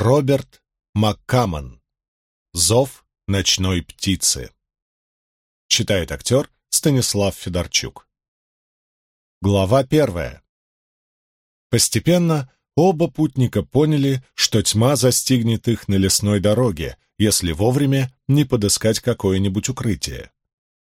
Роберт Маккамон. Зов ночной птицы. Читает актер Станислав Федорчук. Глава первая. Постепенно оба путника поняли, что тьма застигнет их на лесной дороге, если вовремя не подыскать какое-нибудь укрытие.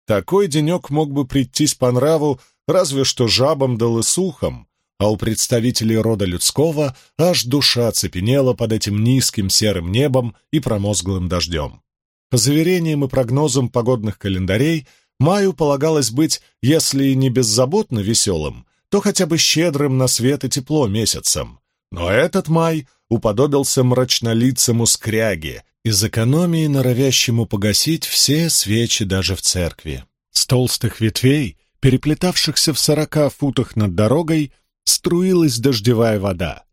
Такой денек мог бы прийтись по нраву разве что жабам да лысухам, а у представителей рода людского аж душа цепенела под этим низким серым небом и промозглым дождем. По заверениям и прогнозам погодных календарей, маю полагалось быть, если и не беззаботно веселым, то хотя бы щедрым на свет и тепло месяцем. Но этот май уподобился мрачнолицему скряге, из экономии норовящему погасить все свечи даже в церкви. С толстых ветвей, переплетавшихся в сорока футах над дорогой, струилась дождевая вода.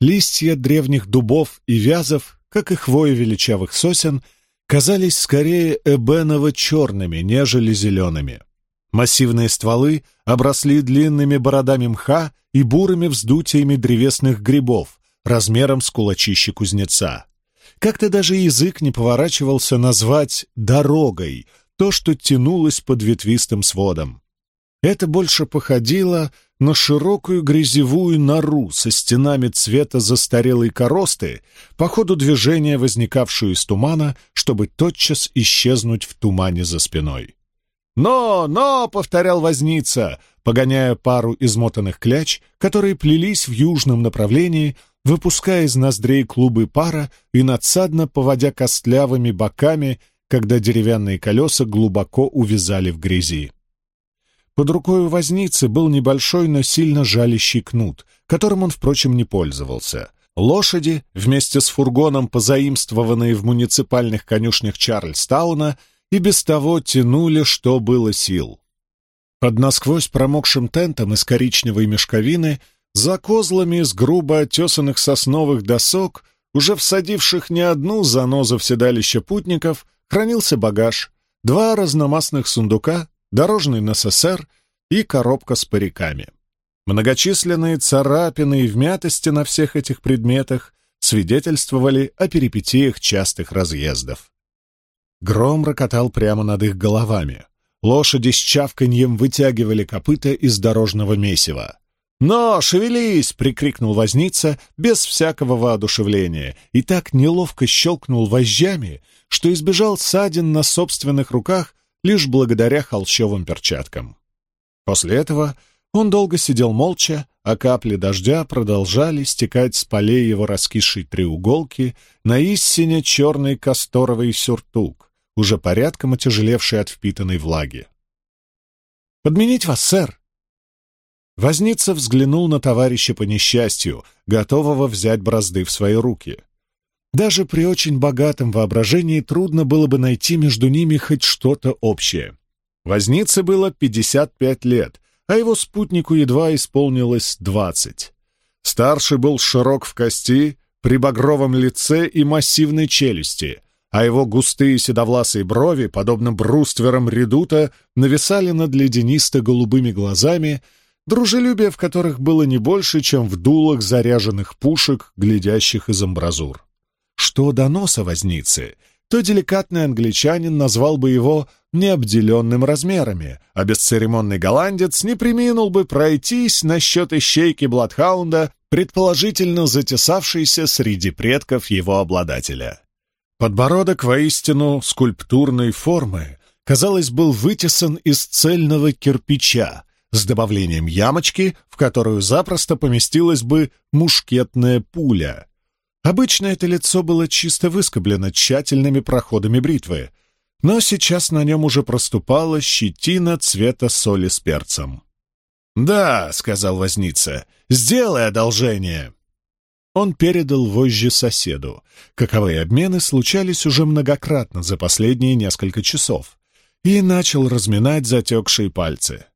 Листья древних дубов и вязов, как и хвои величавых сосен, казались скорее эбеново-черными, нежели зелеными. Массивные стволы обросли длинными бородами мха и бурыми вздутиями древесных грибов, размером с кулачище кузнеца. Как-то даже язык не поворачивался назвать «дорогой» то, что тянулось под ветвистым сводом. Это больше походило на широкую грязевую нору со стенами цвета застарелой коросты, по ходу движения возникавшую из тумана, чтобы тотчас исчезнуть в тумане за спиной. «Но, но!» — повторял возница, погоняя пару измотанных кляч, которые плелись в южном направлении, выпуская из ноздрей клубы пара и надсадно поводя костлявыми боками, когда деревянные колеса глубоко увязали в грязи. Под рукой у возницы был небольшой, но сильно жалящий кнут, которым он, впрочем, не пользовался. Лошади, вместе с фургоном, позаимствованные в муниципальных конюшнях Чарльстауна, и без того тянули, что было сил. Под насквозь промокшим тентом из коричневой мешковины, за козлами из грубо отесанных сосновых досок, уже всадивших не одну занозу в седалище путников, хранился багаж, два разномастных сундука, дорожный НССР и коробка с париками. Многочисленные царапины и вмятости на всех этих предметах свидетельствовали о перипетиях частых разъездов. Гром рокотал прямо над их головами. Лошади с чавканьем вытягивали копыта из дорожного месива. «Но, шевелись!» — прикрикнул возница без всякого воодушевления и так неловко щелкнул вожжами, что избежал ссадин на собственных руках лишь благодаря холщовым перчаткам. После этого он долго сидел молча, а капли дождя продолжали стекать с полей его раскисшей треуголки на истине черный касторовый сюртук, уже порядком отяжелевший от впитанной влаги. «Подменить вас, сэр!» Возница взглянул на товарища по несчастью, готового взять бразды в свои руки. Даже при очень богатом воображении трудно было бы найти между ними хоть что-то общее. Вознице было 55 лет, а его спутнику едва исполнилось 20. Старший был широк в кости, при багровом лице и массивной челюсти, а его густые седовласые брови, подобно брустверам редута, нависали над леденисто-голубыми глазами, дружелюбие в которых было не больше, чем в дулах заряженных пушек, глядящих из амбразур. Что до носа возницы, то деликатный англичанин назвал бы его необделенным размерами, а бесцеремонный голландец не приминул бы пройтись насчет ищейки Бладхаунда, предположительно затесавшейся среди предков его обладателя. Подбородок воистину скульптурной формы, казалось, был вытесан из цельного кирпича, с добавлением ямочки, в которую запросто поместилась бы мушкетная пуля, Обычно это лицо было чисто выскоблено тщательными проходами бритвы, но сейчас на нем уже проступала щетина цвета соли с перцем. «Да», — сказал возница, — «сделай одолжение». Он передал вожжи соседу. Каковые обмены случались уже многократно за последние несколько часов, и начал разминать затекшие пальцы.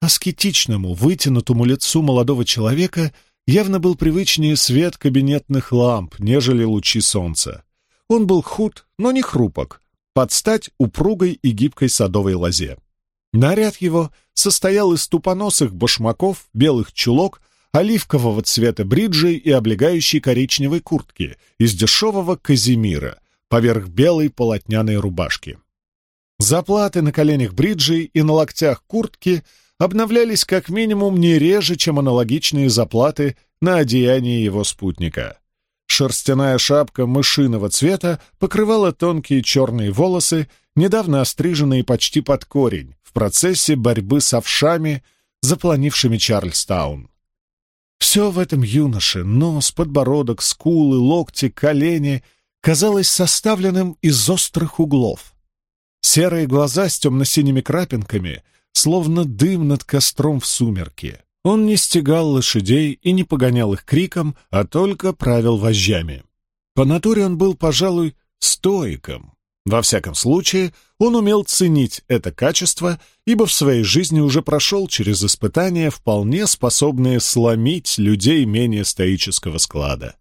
Аскетичному, вытянутому лицу молодого человека — явно был привычнее свет кабинетных ламп, нежели лучи солнца. Он был худ, но не хрупок, под стать упругой и гибкой садовой лозе. Наряд его состоял из тупоносых башмаков, белых чулок, оливкового цвета бриджей и облегающей коричневой куртки из дешевого казимира поверх белой полотняной рубашки. Заплаты на коленях бриджей и на локтях куртки обновлялись как минимум не реже, чем аналогичные заплаты на одеянии его спутника. Шерстяная шапка мышиного цвета покрывала тонкие черные волосы, недавно остриженные почти под корень, в процессе борьбы с овшами, запланившими Чарльстаун. Все в этом юноше — нос, подбородок, скулы, локти, колени — казалось составленным из острых углов. Серые глаза с темно-синими крапинками, словно дым над костром в сумерке. Он не стегал лошадей и не погонял их криком, а только правил вожжами. По натуре он был, пожалуй, стоиком. Во всяком случае, он умел ценить это качество, ибо в своей жизни уже прошел через испытания, вполне способные сломить людей менее стоического склада.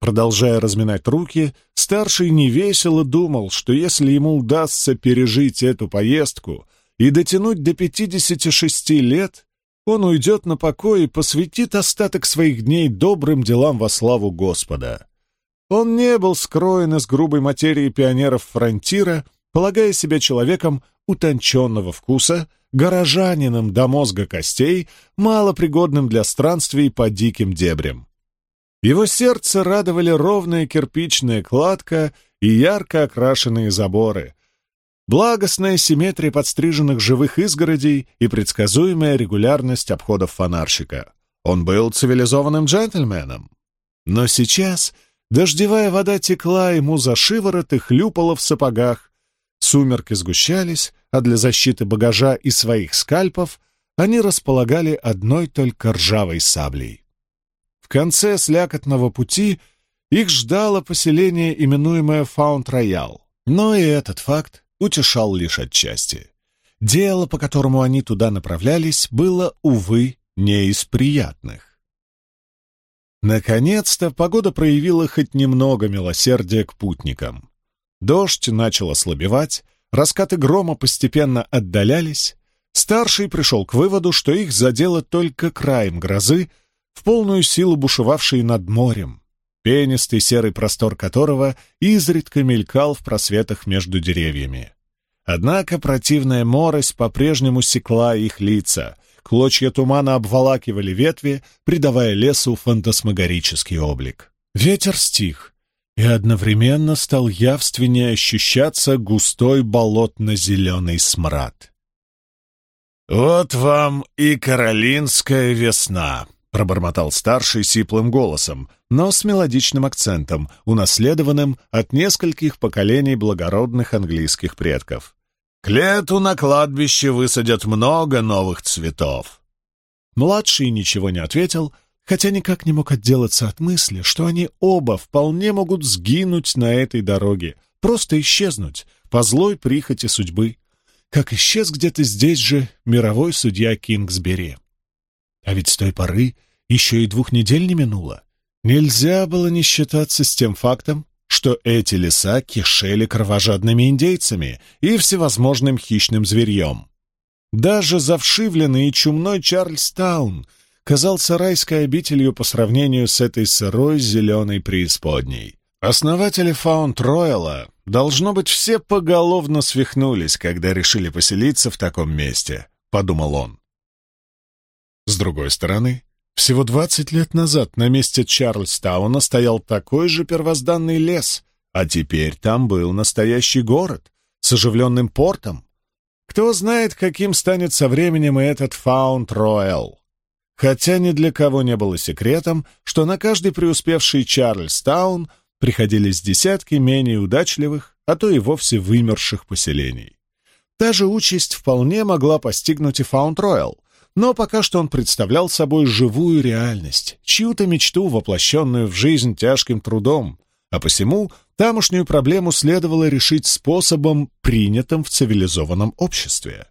Продолжая разминать руки, старший невесело думал, что если ему удастся пережить эту поездку и дотянуть до 56 лет, он уйдет на покой и посвятит остаток своих дней добрым делам во славу Господа. Он не был скроен из грубой материи пионеров фронтира, полагая себя человеком утонченного вкуса, горожанином до мозга костей, малопригодным для странствий по диким дебрям. Его сердце радовали ровная кирпичная кладка и ярко окрашенные заборы, благостная симметрия подстриженных живых изгородей и предсказуемая регулярность обходов фонарщика. Он был цивилизованным джентльменом. Но сейчас дождевая вода текла ему за шиворот и хлюпала в сапогах. Сумерки сгущались, а для защиты багажа и своих скальпов они располагали одной только ржавой саблей. В конце слякотного пути их ждало поселение, именуемое Фаунд-Роял. Но и этот факт утешал лишь отчасти. Дело, по которому они туда направлялись, было, увы, не из приятных. Наконец-то погода проявила хоть немного милосердия к путникам. Дождь начал ослабевать, раскаты грома постепенно отдалялись. Старший пришел к выводу, что их задело только краем грозы, в полную силу бушевавшей над морем, пенистый серый простор которого изредка мелькал в просветах между деревьями. Однако противная морось по-прежнему секла их лица, клочья тумана обволакивали ветви, придавая лесу фантасмагорический облик. Ветер стих, и одновременно стал явственнее ощущаться густой болотно-зеленый смрад. «Вот вам и каролинская весна», — пробормотал старший сиплым голосом, но с мелодичным акцентом, унаследованным от нескольких поколений благородных английских предков. «К лету на кладбище высадят много новых цветов». Младший ничего не ответил, хотя никак не мог отделаться от мысли, что они оба вполне могут сгинуть на этой дороге, просто исчезнуть по злой прихоти судьбы, как исчез где-то здесь же мировой судья Кингсбери. А ведь с той поры еще и двух недель не минуло. Нельзя было не считаться с тем фактом, что эти леса кишели кровожадными индейцами и всевозможным хищным зверьем. Даже завшивленный и чумной Чарльстаун казался райской обителью по сравнению с этой сырой зеленой преисподней. Основатели Фаунд-Ройла, должно быть, все поголовно свихнулись, когда решили поселиться в таком месте, — подумал он. С другой стороны, всего двадцать лет назад на месте Чарльстауна стоял такой же первозданный лес, а теперь там был настоящий город с оживленным портом. Кто знает, каким станет со временем и этот Фаунд-Ройл. Хотя ни для кого не было секретом, что на каждый преуспевший Чарльстаун приходились десятки менее удачливых, а то и вовсе вымерших поселений. Та же участь вполне могла постигнуть и Фаунд-Ройл — но пока что он представлял собой живую реальность, чью-то мечту, воплощенную в жизнь тяжким трудом, а посему тамошнюю проблему следовало решить способом, принятым в цивилизованном обществе.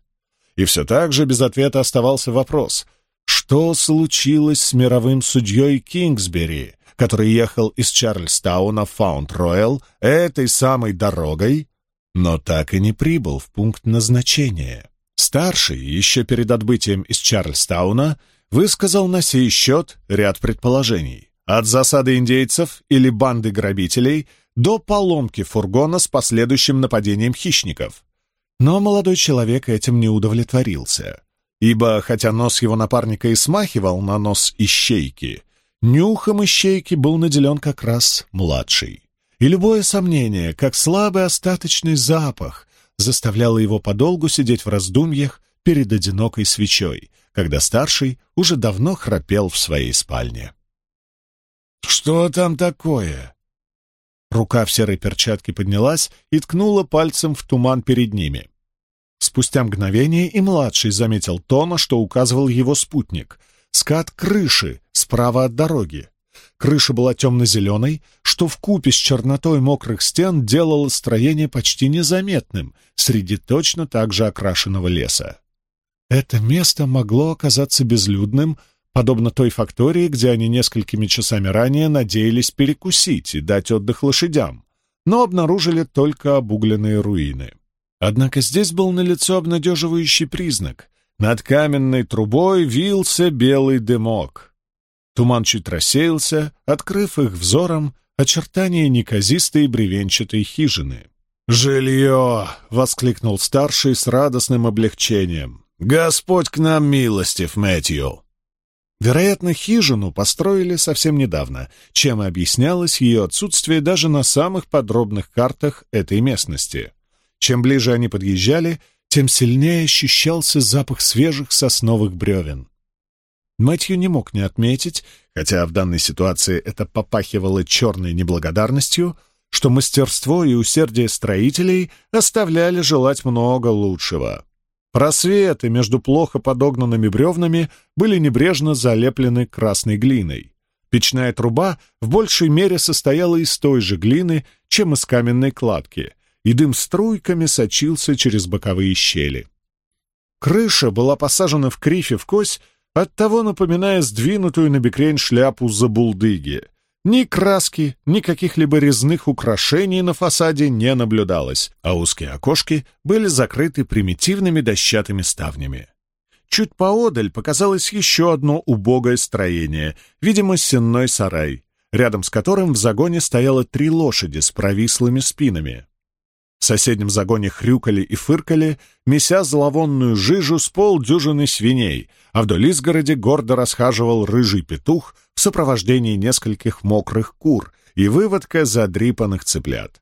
И все так же без ответа оставался вопрос, что случилось с мировым судьей Кингсбери, который ехал из Чарльстауна в Фаунд-Роyal этой самой дорогой, но так и не прибыл в пункт назначения. Старший, еще перед отбытием из Чарльстауна, высказал на сей счет ряд предположений. От засады индейцев или банды грабителей до поломки фургона с последующим нападением хищников. Но молодой человек этим не удовлетворился, ибо, хотя нос его напарника и смахивал на нос ищейки, нюхом ищейки был наделен как раз младший. И любое сомнение, как слабый остаточный запах, заставляло его подолгу сидеть в раздумьях перед одинокой свечой, когда старший уже давно храпел в своей спальне. «Что там такое?» Рука в серой перчатке поднялась и ткнула пальцем в туман перед ними. Спустя мгновение и младший заметил то, на что указывал его спутник — скат крыши справа от дороги. Крыша была темно-зеленой, что в купе с чернотой мокрых стен делало строение почти незаметным среди точно так же окрашенного леса. Это место могло оказаться безлюдным, подобно той фактории, где они несколькими часами ранее надеялись перекусить и дать отдых лошадям, но обнаружили только обугленные руины. Однако здесь был налицо обнадеживающий признак. Над каменной трубой вился белый дымок. Туман чуть рассеялся, открыв их взором очертания неказистой бревенчатой хижины. «Жилье!» — воскликнул старший с радостным облегчением. «Господь к нам милостив, Мэтью!» Вероятно, хижину построили совсем недавно, чем и объяснялось ее отсутствие даже на самых подробных картах этой местности. Чем ближе они подъезжали, тем сильнее ощущался запах свежих сосновых бревен. Мэтью не мог не отметить, хотя в данной ситуации это попахивало черной неблагодарностью, что мастерство и усердие строителей оставляли желать много лучшего. Просветы между плохо подогнанными бревнами были небрежно залеплены красной глиной. Печная труба в большей мере состояла из той же глины, чем из каменной кладки, и дым струйками сочился через боковые щели. Крыша была посажена в крифе в кось, оттого напоминая сдвинутую на бекрень шляпу забулдыги — ни краски, ни каких-либо резных украшений на фасаде не наблюдалось, а узкие окошки были закрыты примитивными дощатыми ставнями. Чуть поодаль показалось еще одно убогое строение, видимо, сенной сарай, рядом с которым в загоне стояло три лошади с провислыми спинами. В соседнем загоне хрюкали и фыркали, меся зловонную жижу с полдюжины свиней, а вдоль изгороди гордо расхаживал рыжий петух в сопровождении нескольких мокрых кур и выводка задрипанных цыплят.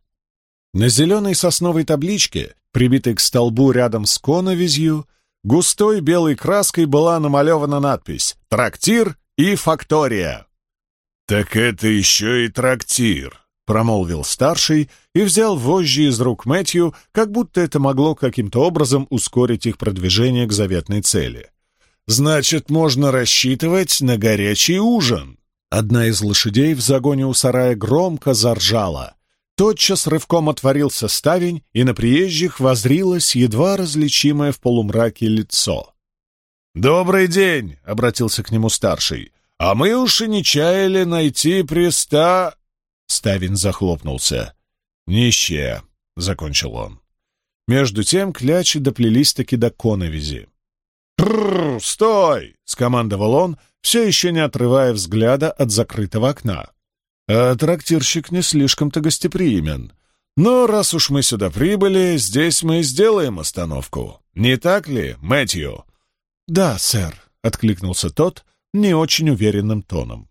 На зеленой сосновой табличке, прибитой к столбу рядом с коновизью, густой белой краской была намалевана надпись «Трактир и фактория». «Так это еще и трактир», промолвил старший и взял вожжи из рук Мэтью, как будто это могло каким-то образом ускорить их продвижение к заветной цели. «Значит, можно рассчитывать на горячий ужин!» Одна из лошадей в загоне у сарая громко заржала. Тотчас рывком отворился ставень, и на приезжих возрилось едва различимое в полумраке лицо. «Добрый день!» — обратился к нему старший. «А мы уж и не чаяли найти приста...» Ставень захлопнулся. «Нищая», — закончил он. Между тем клячи доплелись-таки до коновизи. «Прррр, стой!» — скомандовал он, все еще не отрывая взгляда от закрытого окна. А трактирщик не слишком-то гостеприимен. Но раз уж мы сюда прибыли, здесь мы сделаем остановку. Не так ли, Мэтью? «Да, сэр», — откликнулся тот не очень уверенным тоном.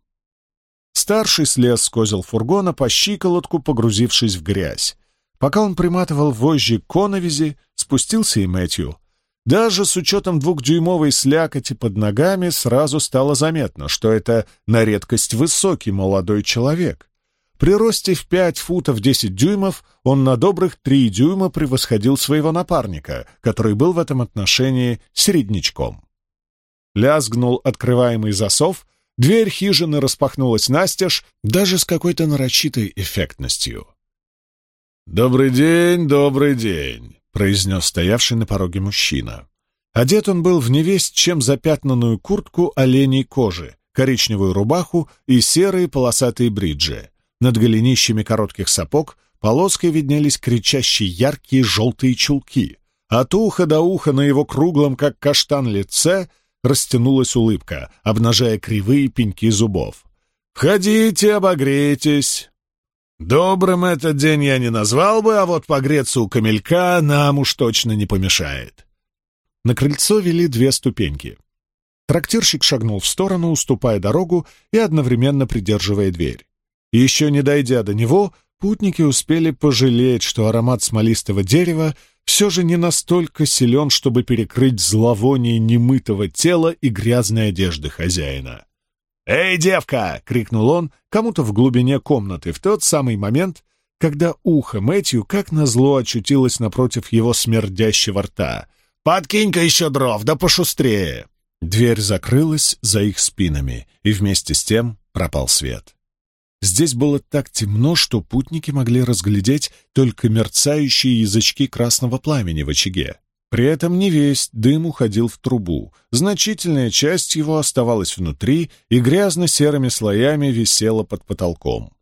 Старший слез с козел фургона по щиколотку, погрузившись в грязь. Пока он приматывал вожжи к коновизи, спустился и Мэтью. Даже с учетом двухдюймовой слякоти под ногами сразу стало заметно, что это на редкость высокий молодой человек. При росте в пять футов десять дюймов он на добрых три дюйма превосходил своего напарника, который был в этом отношении середнячком. Лязгнул открываемый засов, Дверь хижины распахнулась настежь, даже с какой-то нарочитой эффектностью. «Добрый день, добрый день», — произнес стоявший на пороге мужчина. Одет он был в невесть чем запятнанную куртку оленей кожи, коричневую рубаху и серые полосатые бриджи. Над голенищами коротких сапог полоской виднелись кричащие яркие желтые чулки. От уха до уха на его круглом, как каштан, лице растянулась улыбка, обнажая кривые пеньки зубов. «Входите, обогрейтесь!» «Добрым этот день я не назвал бы, а вот погреться у камелька нам уж точно не помешает». На крыльцо вели две ступеньки. Трактирщик шагнул в сторону, уступая дорогу и одновременно придерживая дверь. Еще не дойдя до него, путники успели пожалеть, что аромат смолистого дерева все же не настолько силен, чтобы перекрыть зловоние немытого тела и грязной одежды хозяина. «Эй, девка!» — крикнул он кому-то в глубине комнаты в тот самый момент, когда ухо Мэтью как назло очутилось напротив его смердящего рта. «Подкинь-ка еще дров, да пошустрее!» Дверь закрылась за их спинами, и вместе с тем пропал свет. Здесь было так темно, что путники могли разглядеть только мерцающие язычки красного пламени в очаге. При этом не весь дым уходил в трубу, значительная часть его оставалась внутри и грязно-серыми слоями висела под потолком.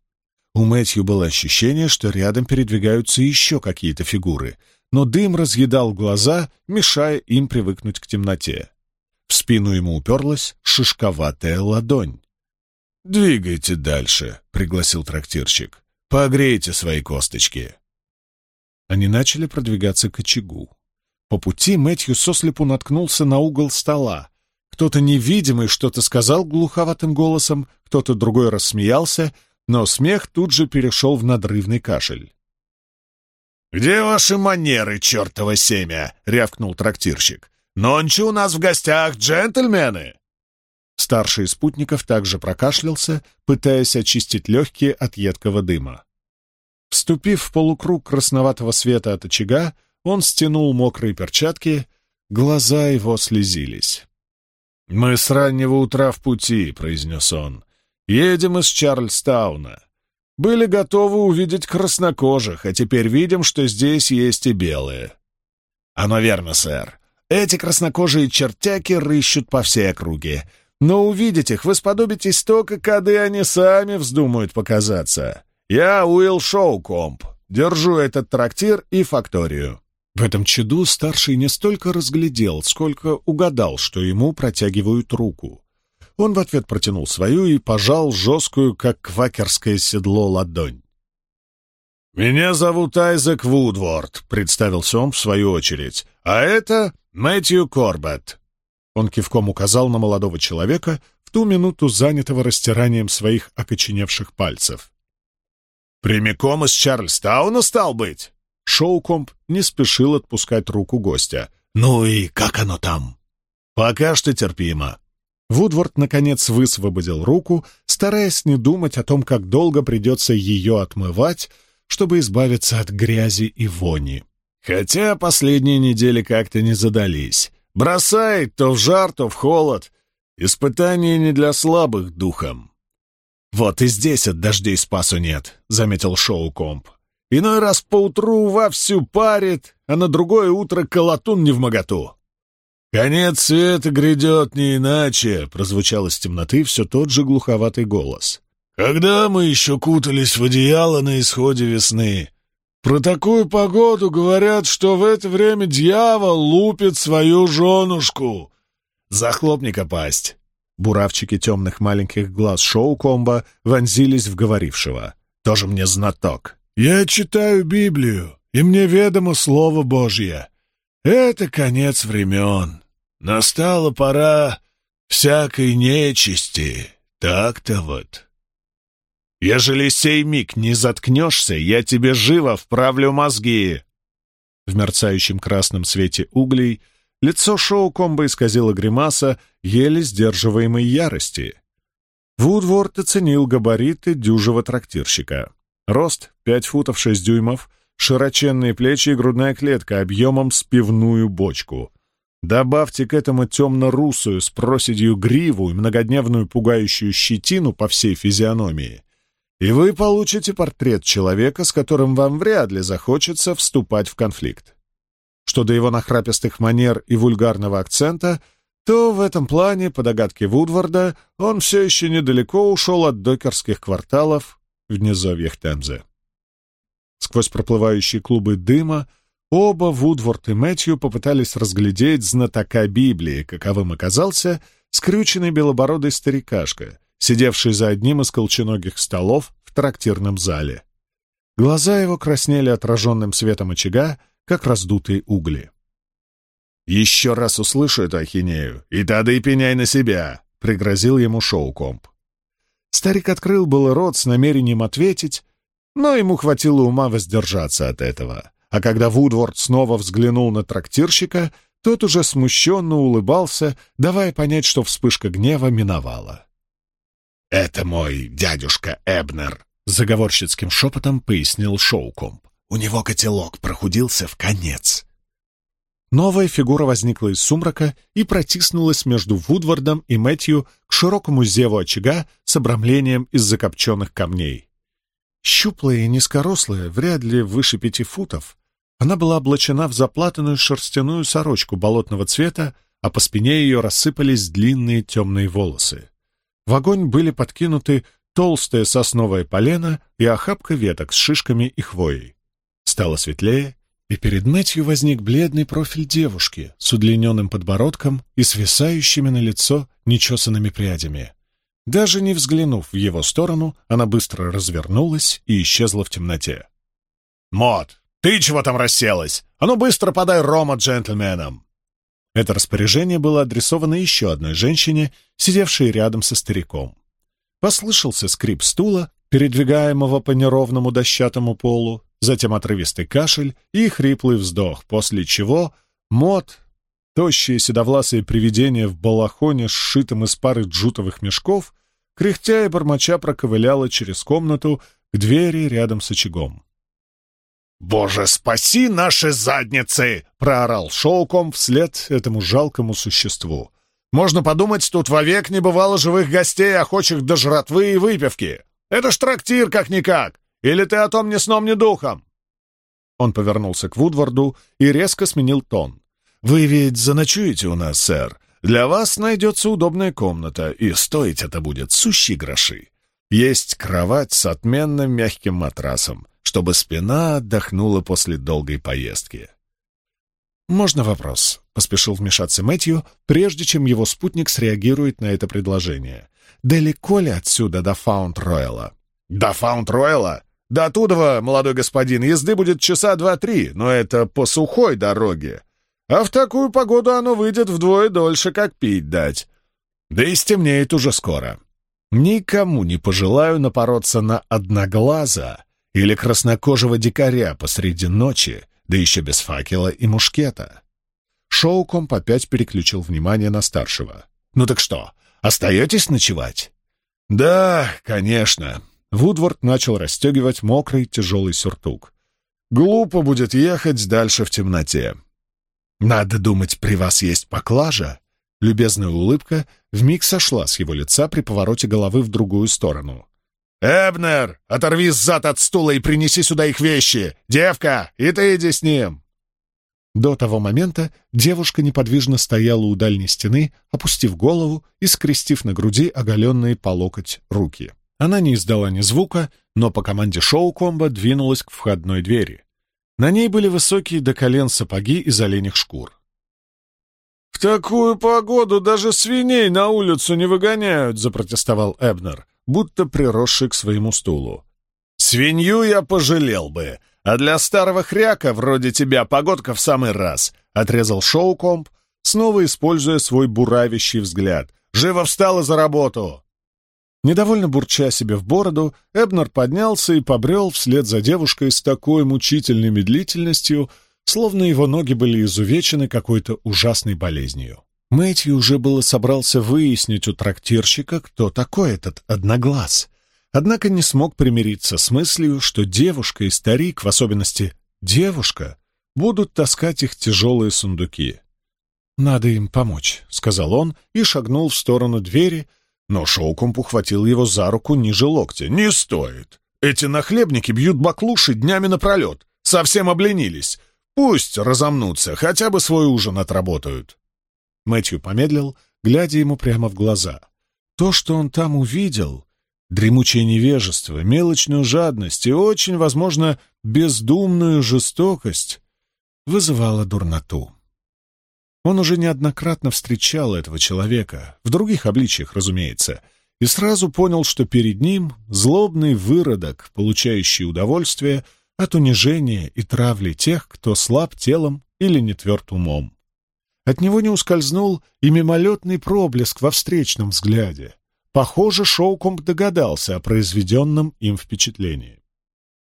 У Мэтью было ощущение, что рядом передвигаются еще какие-то фигуры, но дым разъедал глаза, мешая им привыкнуть к темноте. В спину ему уперлась шишковатая ладонь. «Двигайте дальше», — пригласил трактирщик. «Погрейте свои косточки». Они начали продвигаться к очагу. По пути Мэтью сослепу наткнулся на угол стола. Кто-то невидимый что-то сказал глуховатым голосом, кто-то другой рассмеялся, но смех тут же перешел в надрывный кашель. «Где ваши манеры, чертово семя?» — рявкнул трактирщик. «Нонче у нас в гостях джентльмены!» Старший из спутников также прокашлялся, пытаясь очистить легкие от едкого дыма. Вступив в полукруг красноватого света от очага, он стянул мокрые перчатки, глаза его слезились. «Мы с раннего утра в пути», — произнес он. «Едем из Чарльстауна. Были готовы увидеть краснокожих, а теперь видим, что здесь есть и белые». «Оно верно, сэр. Эти краснокожие чертяки рыщут по всей округе. Но увидеть их вы сподобитесь только, когда они сами вздумают показаться. Я Уилл Шоукомп, держу этот трактир и факторию». В этом чаду старший не столько разглядел, сколько угадал, что ему протягивают руку. Он в ответ протянул свою и пожал жесткую, как квакерское седло, ладонь. «Меня зовут Айзек Вудворд», — представился он в свою очередь. «А это Мэтью Корбетт. Он кивком указал на молодого человека, в ту минуту занятого растиранием своих окоченевших пальцев. «Прямиком из Чарльстауна, стал быть?» Шоукомп не спешил отпускать руку гостя. «Ну и как оно там?» «Пока что терпимо». Вудворд, наконец, высвободил руку, стараясь не думать о том, как долго придется ее отмывать, чтобы избавиться от грязи и вони. Хотя последние недели как-то не задались. Бросает то в жар, то в холод. Испытание не для слабых духом. «Вот и здесь от дождей спасу нет», — заметил Шоу-комп. «Иной раз поутру вовсю парит, а на другое утро колотун не в моготу». «Конец света грядет не иначе», — прозвучал из темноты все тот же глуховатый голос. «Когда мы еще кутались в одеяло на исходе весны, про такую погоду говорят, что в это время дьявол лупит свою женушку. Захлопни-ка пасть. Буравчики темных маленьких глаз шоу-комба вонзились в говорившего. Тоже мне знаток. Я читаю Библию, и мне ведомо Слово Божье. Это конец времен. Настала пора всякой нечисти. Так-то вот. Ежели сей миг не заткнешься, я тебе живо вправлю мозги!» В мерцающем красном свете углей лицо шоу-комбо исказило гримаса еле сдерживаемой ярости. Вудворд оценил габариты дюжего трактирщика. Рост — пять футов шесть дюймов, широченные плечи и грудная клетка объемом с пивную бочку. Добавьте к этому темно-русую с проседью гриву и многодневную пугающую щетину по всей физиономии и вы получите портрет человека, с которым вам вряд ли захочется вступать в конфликт. Что до его нахрапистых манер и вульгарного акцента, то в этом плане, по догадке Вудварда, он все еще недалеко ушел от докерских кварталов в низовьях Темзы. Сквозь проплывающие клубы дыма Оба, Вудворд и Мэтью, попытались разглядеть знатока Библии, каковым оказался скрюченный белобородый старикашка, сидевший за одним из колченогих столов в трактирном зале. Глаза его краснели отраженным светом очага, как раздутые угли. «Еще раз услышу эту ахинею, и тогда и пеняй на себя!» — пригрозил ему Шоукомп. Старик открыл был рот с намерением ответить, но ему хватило ума воздержаться от этого. А когда Вудворд снова взглянул на трактирщика, тот уже смущенно улыбался, давая понять, что вспышка гнева миновала. «Это мой дядюшка Эбнер», — заговорщицким шепотом пояснил Шоукомп. «У него котелок прохудился в конец». Новая фигура возникла из сумрака и протиснулась между Вудвардом и Мэтью к широкому зеву очага с обрамлением из закопченных камней. Щуплая и низкорослая, вряд ли выше пяти футов, она была облачена в заплатанную шерстяную сорочку болотного цвета, а по спине ее рассыпались длинные темные волосы. В огонь были подкинуты толстое сосновое полено и охапка веток с шишками и хвоей. Стало светлее, и перед Мэтью возник бледный профиль девушки с удлиненным подбородком и свисающими на лицо нечесанными прядями. Даже не взглянув в его сторону, она быстро развернулась и исчезла в темноте. «Мот, ты чего там расселась? А ну быстро подай рома джентльменам!» Это распоряжение было адресовано еще одной женщине, сидевшей рядом со стариком. Послышался скрип стула, передвигаемого по неровному дощатому полу, затем отрывистый кашель и хриплый вздох, после чего Мот, Тощее седовласое привидение в балахоне, сшитом из пары джутовых мешков, кряхтя и бормоча проковыляло через комнату к двери рядом с очагом. «Боже, спаси наши задницы!» — проорал Шоуком вслед этому жалкому существу. «Можно подумать, тут вовек не бывало живых гостей, охочих до жратвы и выпивки. Это ж трактир как-никак! Или ты о том ни сном, ни духом?» Он повернулся к Вудварду и резко сменил тон. «Вы ведь заночуете у нас, сэр. Для вас найдется удобная комната, и стоить это будет сущие гроши. Есть кровать с отменным мягким матрасом, чтобы спина отдохнула после долгой поездки». «Можно вопрос?» — поспешил вмешаться Мэтью, прежде чем его спутник среагирует на это предложение. «Далеко ли отсюда до Фаунд-Ройла?» «До Фаунд-Ройла? До Тудова, молодой господин, езды будет часа два-три, но это по сухой дороге. А в такую погоду оно выйдет вдвое дольше, как пить дать. Да и стемнеет уже скоро. Никому не пожелаю напороться на одноглаза или краснокожего дикаря посреди ночи, да еще без факела и мушкета. Шоукомп опять переключил внимание на старшего. «Ну так что, остаетесь ночевать?» «Да, конечно». Вудворд начал расстегивать мокрый тяжелый сюртук. «Глупо будет ехать дальше в темноте. «Надо думать, при вас есть поклажа?» Любезная улыбка вмиг сошла с его лица при повороте головы в другую сторону. «Эбнер, оторви зад от стула и принеси сюда их вещи! Девка, и ты иди с ним!» До того момента девушка неподвижно стояла у дальней стены, опустив голову и скрестив на груди оголенные по локоть руки. Она не издала ни звука, но по команде шоу-комбо двинулась к входной двери. На ней были высокие до колен сапоги из оленях шкур. «В такую погоду даже свиней на улицу не выгоняют», — запротестовал Эбнер, будто приросший к своему стулу. «Свинью я пожалел бы, а для старого хряка вроде тебя погодка в самый раз», — отрезал Шоукомп, снова используя свой буравящий взгляд. «Живо встал и за работу!» Недовольно бурча себе в бороду, Эбнер поднялся и побрел вслед за девушкой с такой мучительной медлительностью, словно его ноги были изувечены какой-то ужасной болезнью. Мэтью уже было собрался выяснить у трактирщика, кто такой этот одноглаз, однако не смог примириться с мыслью, что девушка и старик, в особенности девушка, будут таскать их тяжелые сундуки. «Надо им помочь», — сказал он и шагнул в сторону двери, но Шоукомп ухватил его за руку ниже локтя. «Не стоит! Эти нахлебники бьют баклуши днями напролет. Совсем обленились. Пусть разомнутся, хотя бы свой ужин отработают». Мэтью помедлил, глядя ему прямо в глаза. То, что он там увидел, дремучее невежество, мелочную жадность и очень, возможно, бездумную жестокость, вызывала дурноту. Он уже неоднократно встречал этого человека, в других обличиях, разумеется, и сразу понял, что перед ним злобный выродок, получающий удовольствие от унижения и травли тех, кто слаб телом или не тверд умом. От него не ускользнул и мимолетный проблеск во встречном взгляде. Похоже, Шоукомб догадался о произведенном им впечатлении.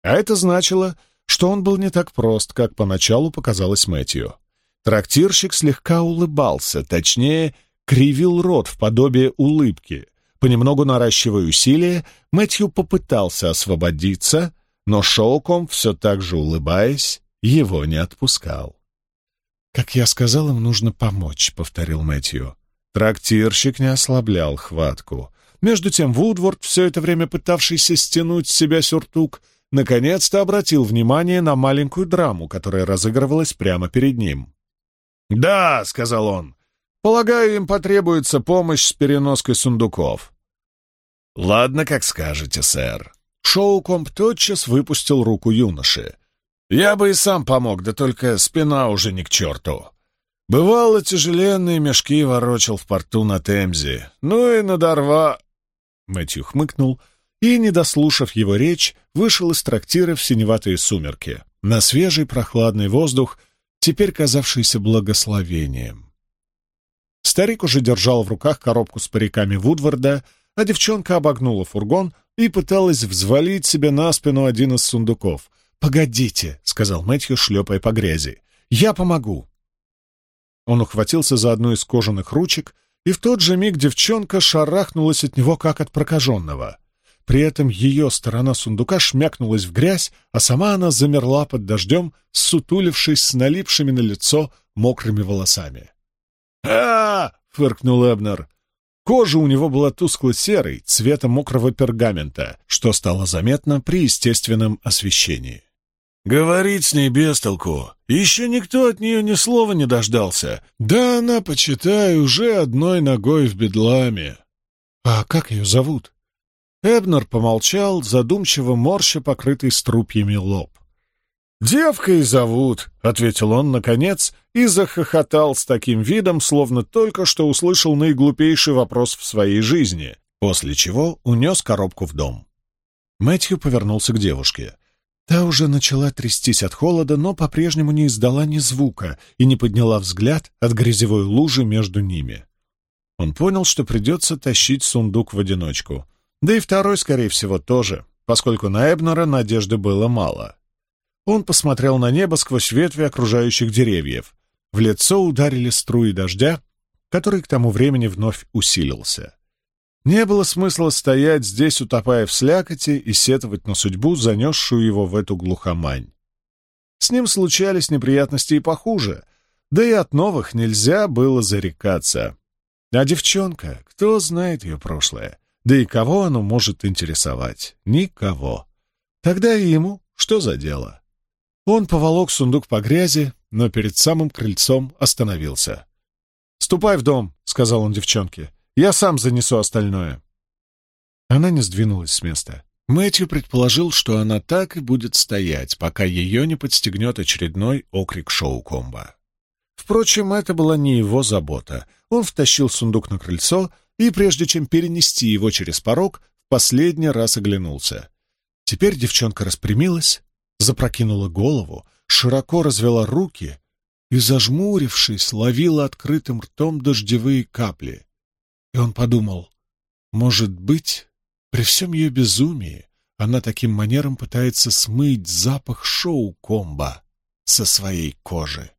А это значило, что он был не так прост, как поначалу показалось Мэтью. Трактирщик слегка улыбался, точнее, кривил рот в подобие улыбки. Понемногу наращивая усилия, Мэтью попытался освободиться, но Шоуком, все так же улыбаясь, его не отпускал. «Как я сказал, им нужно помочь», — повторил Мэтью. Трактирщик не ослаблял хватку. Между тем Вудворд, все это время пытавшийся стянуть с себя сюртук, наконец-то обратил внимание на маленькую драму, которая разыгрывалась прямо перед ним. «Да», — сказал он, — «полагаю, им потребуется помощь с переноской сундуков». «Ладно, как скажете, сэр». Шоукомп тотчас выпустил руку юноши. «Я бы и сам помог, да только спина уже не к черту. Бывало, тяжеленные мешки ворочал в порту на Темзе. Ну и надорва...» Мэтью хмыкнул и, не дослушав его речь, вышел из трактира в синеватые сумерки, на свежий прохладный воздух, теперь казавшийся благословением. Старик уже держал в руках коробку с париками Вудварда, а девчонка обогнула фургон и пыталась взвалить себе на спину один из сундуков. «Погодите», — сказал Мэтью, шлепая по грязи, — «я помогу». Он ухватился за одну из кожаных ручек, и в тот же миг девчонка шарахнулась от него, как от прокаженного. При этом ее сторона сундука шмякнулась в грязь, а сама она замерла под дождем, сутулившись с налипшими на лицо мокрыми волосами. а, фыркнул Эбнер. Кожа у него была тускло-серой, цвета мокрого пергамента, что стало заметно при естественном освещении. «Говорить с ней без толку. Еще никто от нее ни слова не дождался. Да она, почитай, уже одной ногой в бедламе». «А как ее зовут?» Эбнер помолчал, задумчиво морща покрытый струпьями лоб. «Девкой зовут», — ответил он, наконец, и захохотал с таким видом, словно только что услышал наиглупейший вопрос в своей жизни, после чего унес коробку в дом. Мэтью повернулся к девушке. Та уже начала трястись от холода, но по-прежнему не издала ни звука и не подняла взгляд от грязевой лужи между ними. Он понял, что придется тащить сундук в одиночку — да и второй, скорее всего, тоже, поскольку на Эбнера надежды было мало. Он посмотрел на небо сквозь ветви окружающих деревьев. В лицо ударили струи дождя, который к тому времени вновь усилился. Не было смысла стоять здесь, утопая в слякоти, и сетовать на судьбу, занесшую его в эту глухомань. С ним случались неприятности и похуже, да и от новых нельзя было зарекаться. А девчонка, кто знает ее прошлое? Да и кого оно может интересовать? Никого. Тогда и ему что за дело? Он поволок сундук по грязи, но перед самым крыльцом остановился. «Ступай в дом», — сказал он девчонке. «Я сам занесу остальное». Она не сдвинулась с места. Мэтью предположил, что она так и будет стоять, пока ее не подстегнет очередной окрик шоу-комба. Впрочем, это была не его забота. Он втащил сундук на крыльцо и, прежде чем перенести его через порог, в последний раз оглянулся. Теперь девчонка распрямилась, запрокинула голову, широко развела руки и, зажмурившись, ловила открытым ртом дождевые капли. И он подумал, может быть, при всем ее безумии она таким манером пытается смыть запах шоу-комба со своей кожи.